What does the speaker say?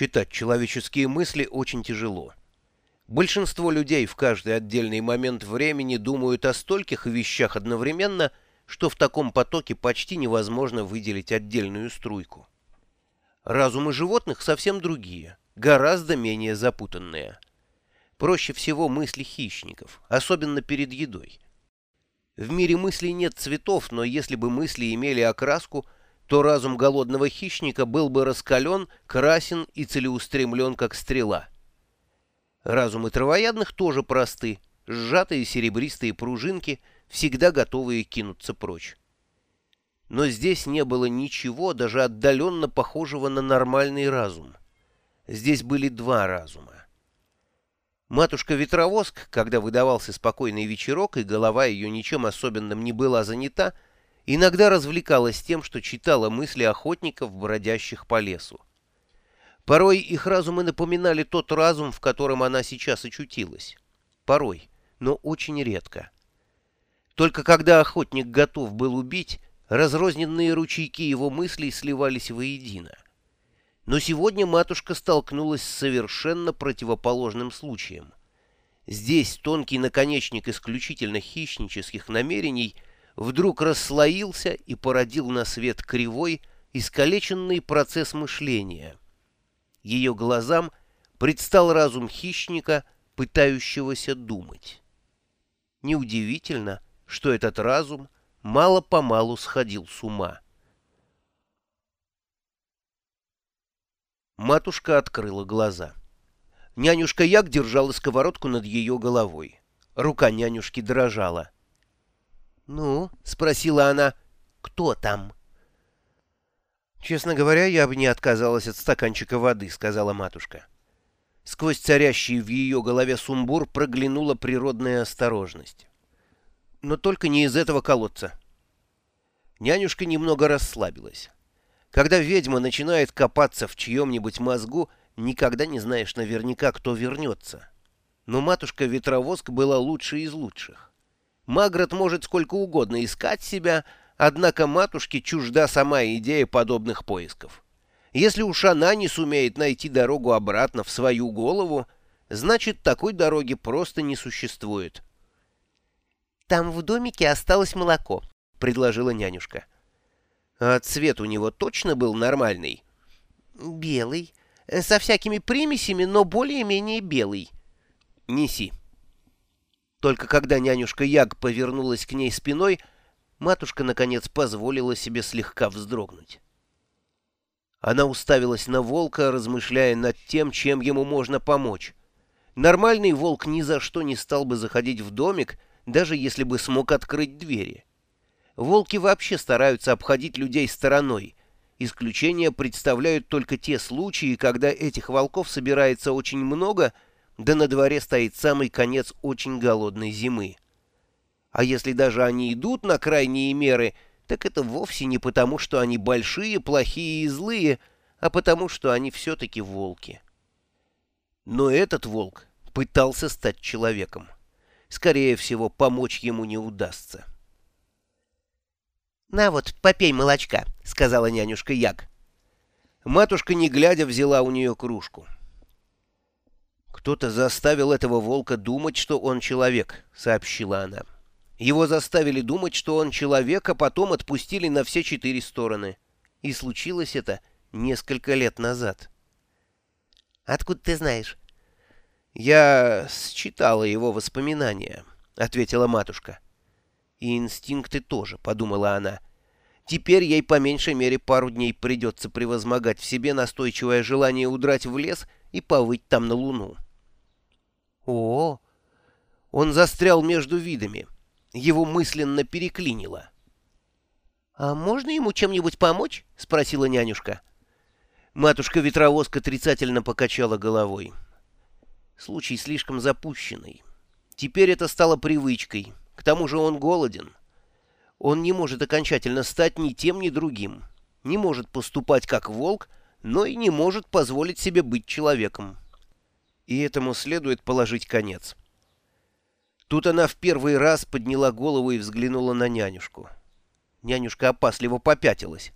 Читать человеческие мысли очень тяжело. Большинство людей в каждый отдельный момент времени думают о стольких вещах одновременно, что в таком потоке почти невозможно выделить отдельную струйку. Разумы животных совсем другие, гораздо менее запутанные. Проще всего мысли хищников, особенно перед едой. В мире мыслей нет цветов, но если бы мысли имели окраску, то разум голодного хищника был бы раскален, красен и целеустремлен, как стрела. Разумы травоядных тоже просты, сжатые серебристые пружинки, всегда готовые кинуться прочь. Но здесь не было ничего, даже отдаленно похожего на нормальный разум. Здесь были два разума. Матушка-ветровоск, когда выдавался спокойный вечерок, и голова ее ничем особенным не была занята, иногда развлекалась тем, что читала мысли охотников, бродящих по лесу. Порой их разумы напоминали тот разум, в котором она сейчас очутилась. Порой, но очень редко. Только когда охотник готов был убить, разрозненные ручейки его мыслей сливались воедино. Но сегодня матушка столкнулась с совершенно противоположным случаем. Здесь тонкий наконечник исключительно хищнических намерений вдруг расслоился и породил на свет кривой, искалеченный процесс мышления — ее глазам предстал разум хищника, пытающегося думать. Неудивительно, что этот разум мало-помалу сходил с ума. Матушка открыла глаза. Нянюшка Як держала сковородку над ее головой. Рука нянюшки дрожала. «Ну?» — спросила она. «Кто там?» «Честно говоря, я бы не отказалась от стаканчика воды», — сказала матушка. Сквозь царящий в ее голове сумбур проглянула природная осторожность. «Но только не из этого колодца». Нянюшка немного расслабилась. Когда ведьма начинает копаться в чьем-нибудь мозгу, никогда не знаешь наверняка, кто вернется. Но матушка-ветровоск была лучшей из лучших. Магрот может сколько угодно искать себя, Однако матушке чужда сама идея подобных поисков. Если уж она не сумеет найти дорогу обратно в свою голову, значит, такой дороги просто не существует. «Там в домике осталось молоко», — предложила нянюшка. «А цвет у него точно был нормальный?» «Белый. Со всякими примесями, но более-менее белый». «Неси». Только когда нянюшка Яг повернулась к ней спиной, — матушка, наконец, позволила себе слегка вздрогнуть. Она уставилась на волка, размышляя над тем, чем ему можно помочь. Нормальный волк ни за что не стал бы заходить в домик, даже если бы смог открыть двери. Волки вообще стараются обходить людей стороной. Исключения представляют только те случаи, когда этих волков собирается очень много, да на дворе стоит самый конец очень голодной зимы. А если даже они идут на крайние меры, так это вовсе не потому, что они большие, плохие и злые, а потому, что они все-таки волки. Но этот волк пытался стать человеком. Скорее всего, помочь ему не удастся. «На вот, попей молочка», — сказала нянюшка Як. Матушка, не глядя, взяла у нее кружку. «Кто-то заставил этого волка думать, что он человек», — сообщила она. Его заставили думать, что он человек, а потом отпустили на все четыре стороны. И случилось это несколько лет назад. «Откуда ты знаешь?» «Я считала его воспоминания», — ответила матушка. «И инстинкты тоже», — подумала она. «Теперь ей по меньшей мере пару дней придется превозмогать в себе настойчивое желание удрать в лес и повыть там на луну». «О, он застрял между видами». Его мысленно переклинило. «А можно ему чем-нибудь помочь?» — спросила нянюшка. Матушка-ветровозка отрицательно покачала головой. Случай слишком запущенный. Теперь это стало привычкой. К тому же он голоден. Он не может окончательно стать ни тем, ни другим. Не может поступать как волк, но и не может позволить себе быть человеком. И этому следует положить конец. Тут она в первый раз подняла голову и взглянула на нянюшку. Нянюшка опасливо попятилась.